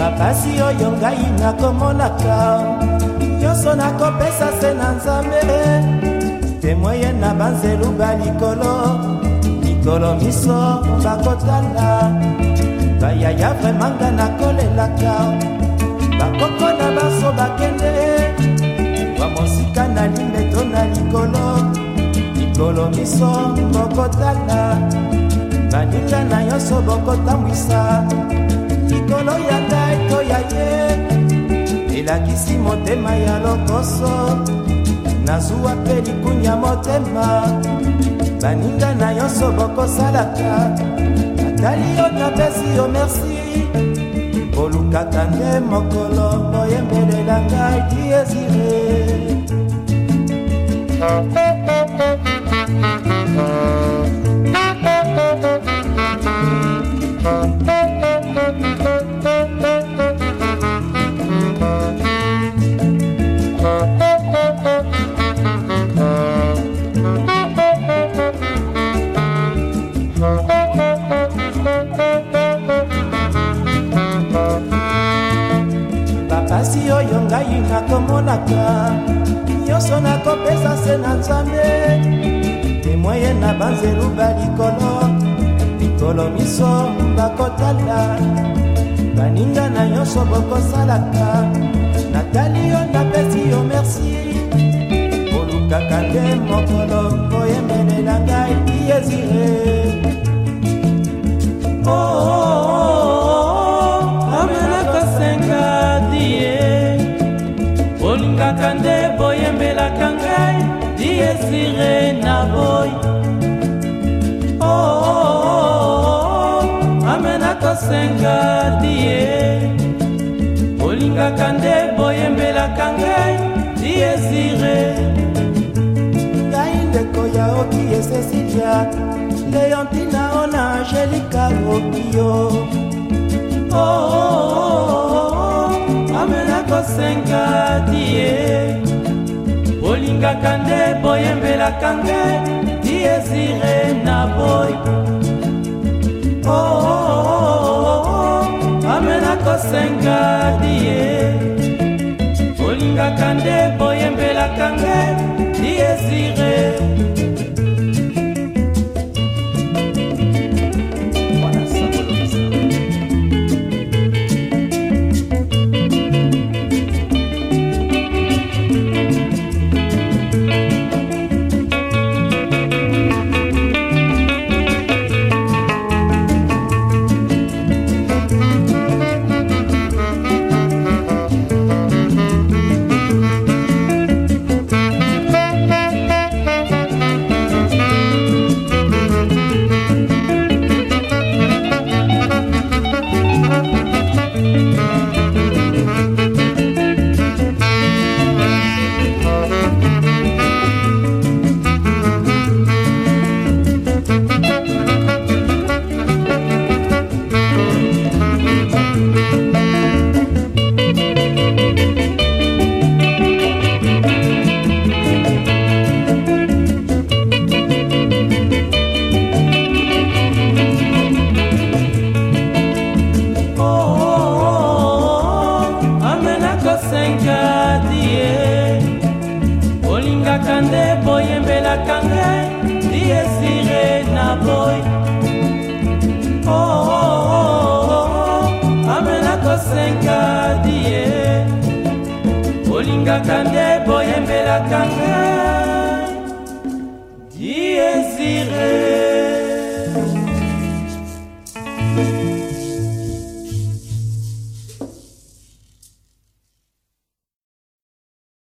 bapasi oyo ngai nakomonaka nyonso nakopesa se na nzambe temoye na banzelu balikolo mikolo miso bakotala bayaya vremanga nakolelaka bakoko na baso bakende wa mosika na limeto na likolo mikolo miso bokotala baninga na nyonso bokotambwisa likolo ya ngai to ya ye elakisi motema ya lokoso nazuwa mpe likunya motema baninga na nyonso bokosalaka atali yo napesi yo merci olukaka nde mokolo boyembelela ngai diesire oyo ngai nakomonaka nyonso nakopesa se na nzambe temoye na banzelu balikolo mikolo miso bakotala baninga na nyonso bokosalaka natali yo napesa na ngai diesire na boy amena kosenga die olingaka nde boyembelaka ngai diesire ngai ndeko ya oki esesidia leontina ona angelika okio oh, oh, oh, amena kosenga die olingaka nde boyembelaka nge diesire na boy oh, oh, oh, oh, amena kosenga die olingaka nde boyembelaka nge diesire basenjati ye olingaka nde boyembelaka ngai diesire na boy oh, oh, oh, oh, oh amena kosenkadi ye olingaka nde boyembelaka ngai diesire